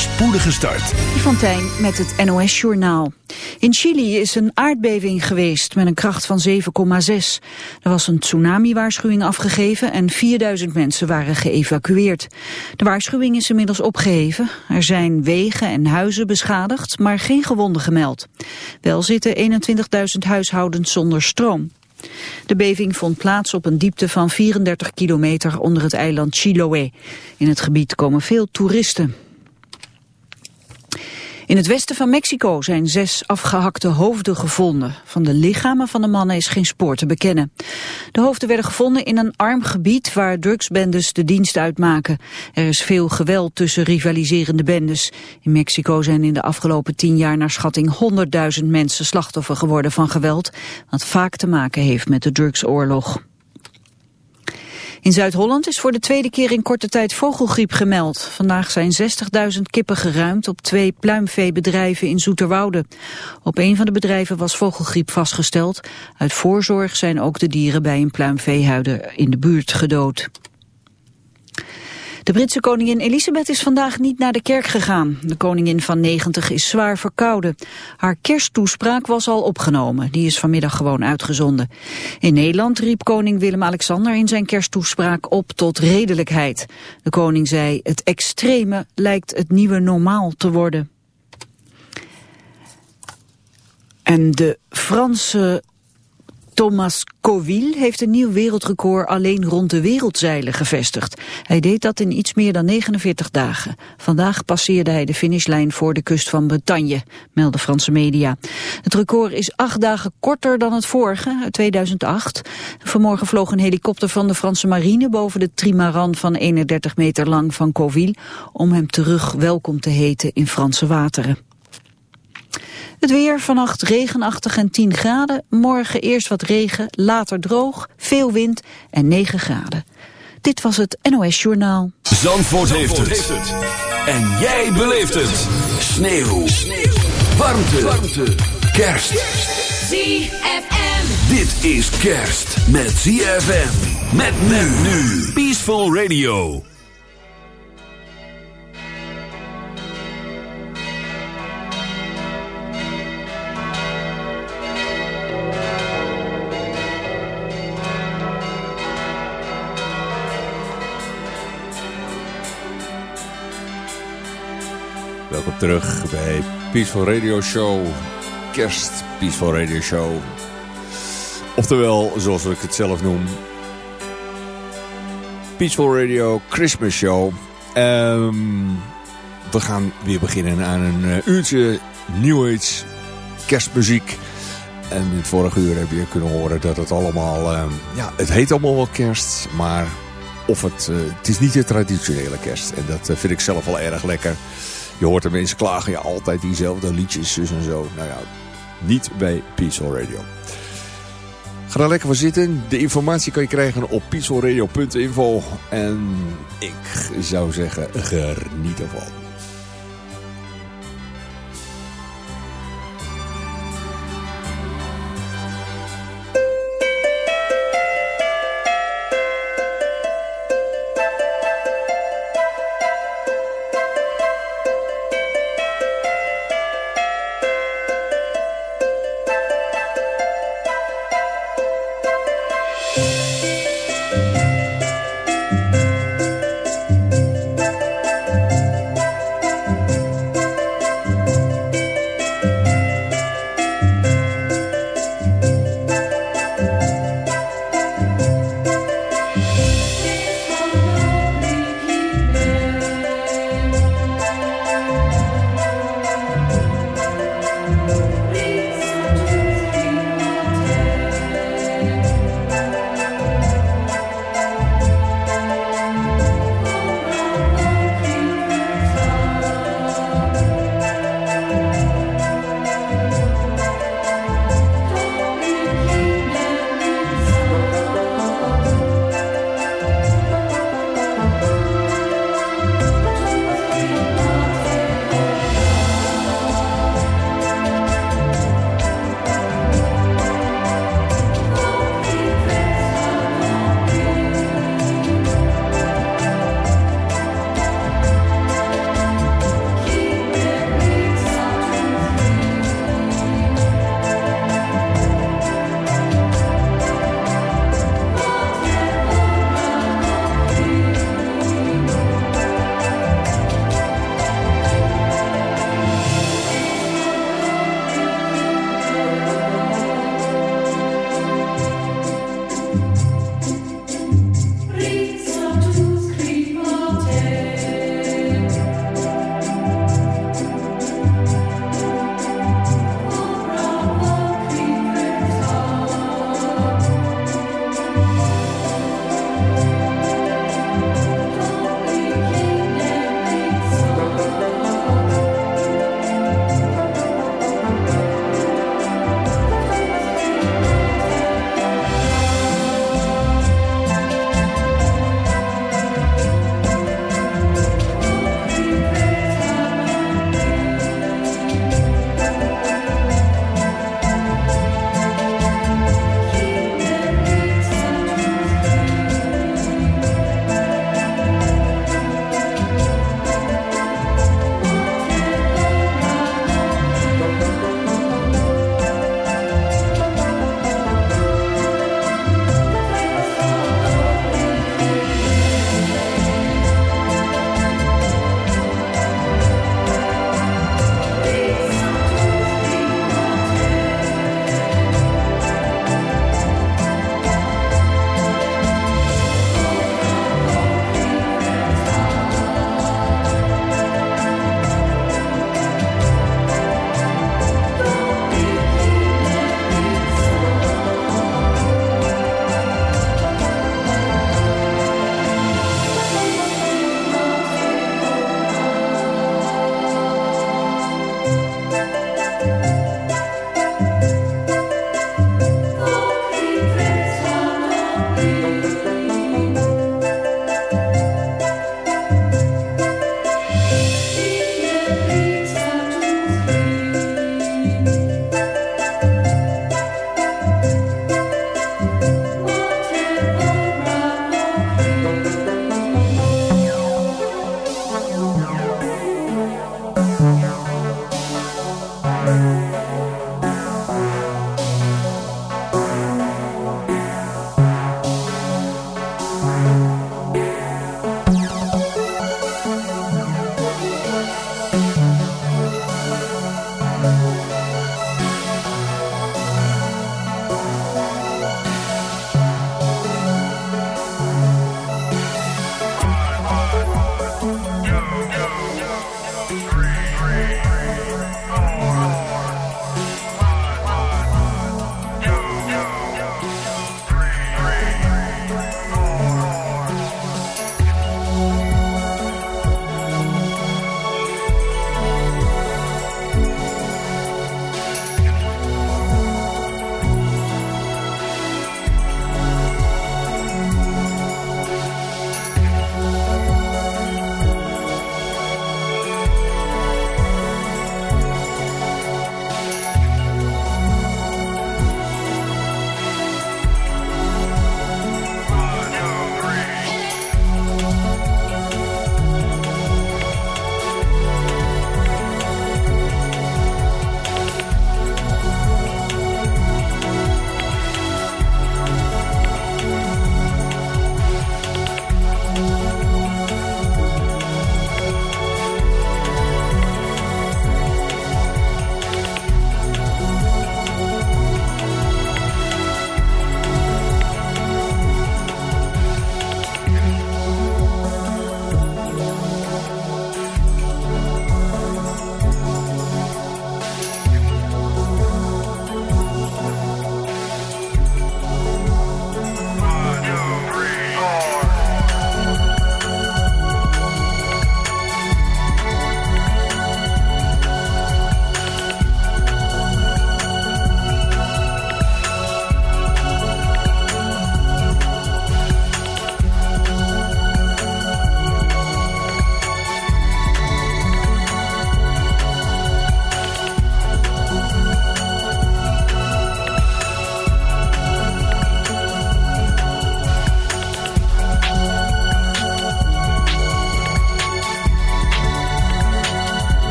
spoedige start. Met het NOS-journaal. In Chili is een aardbeving geweest met een kracht van 7,6. Er was een tsunami-waarschuwing afgegeven en 4000 mensen waren geëvacueerd. De waarschuwing is inmiddels opgeheven. Er zijn wegen en huizen beschadigd, maar geen gewonden gemeld. Wel zitten 21.000 huishoudens zonder stroom. De beving vond plaats op een diepte van 34 kilometer onder het eiland Chiloé. In het gebied komen veel toeristen. In het westen van Mexico zijn zes afgehakte hoofden gevonden. Van de lichamen van de mannen is geen spoor te bekennen. De hoofden werden gevonden in een arm gebied waar drugsbendes de dienst uitmaken. Er is veel geweld tussen rivaliserende bendes. In Mexico zijn in de afgelopen tien jaar naar schatting 100.000 mensen slachtoffer geworden van geweld. Wat vaak te maken heeft met de drugsoorlog. In Zuid-Holland is voor de tweede keer in korte tijd vogelgriep gemeld. Vandaag zijn 60.000 kippen geruimd op twee pluimveebedrijven in Zoeterwoude. Op een van de bedrijven was vogelgriep vastgesteld. Uit voorzorg zijn ook de dieren bij een pluimveehuider in de buurt gedood. De Britse koningin Elisabeth is vandaag niet naar de kerk gegaan. De koningin van 90 is zwaar verkouden. Haar kersttoespraak was al opgenomen. Die is vanmiddag gewoon uitgezonden. In Nederland riep koning Willem-Alexander in zijn kersttoespraak op tot redelijkheid. De koning zei, het extreme lijkt het nieuwe normaal te worden. En de Franse Thomas Coville heeft een nieuw wereldrecord alleen rond de wereldzeilen gevestigd. Hij deed dat in iets meer dan 49 dagen. Vandaag passeerde hij de finishlijn voor de kust van Bretagne, melden Franse media. Het record is acht dagen korter dan het vorige, uit 2008. Vanmorgen vloog een helikopter van de Franse marine boven de trimaran van 31 meter lang van Coville om hem terug welkom te heten in Franse wateren. Het weer vannacht regenachtig en 10 graden. Morgen eerst wat regen, later droog, veel wind en 9 graden. Dit was het NOS Journaal. Zandvoort, heeft, het. En jij beleeft het. Sneeuw. Sneeuw. Warmte. Warmte. Kerst. ZFM. Dit is kerst met ZFM. Met men nu. Peaceful Radio. Terug bij Peaceful Radio Show. Kerst Peaceful Radio Show. Oftewel, zoals ik het zelf noem. Peaceful Radio Christmas Show. Um, we gaan weer beginnen aan een uh, uurtje New kerstmuziek. En in vorige uur heb je kunnen horen dat het allemaal... Um, ja, het heet allemaal wel kerst, maar... Of het, uh, het is niet de traditionele kerst. En dat uh, vind ik zelf wel erg lekker. Je hoort de mensen klagen, ja, altijd diezelfde liedjes, zus en zo. Nou ja, niet bij Peaceful Radio. Ga daar lekker voor zitten. De informatie kan je krijgen op peacefulradio.info. En ik zou zeggen, geniet ervan.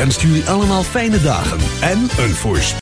Wenst jullie allemaal fijne dagen en een voorspel.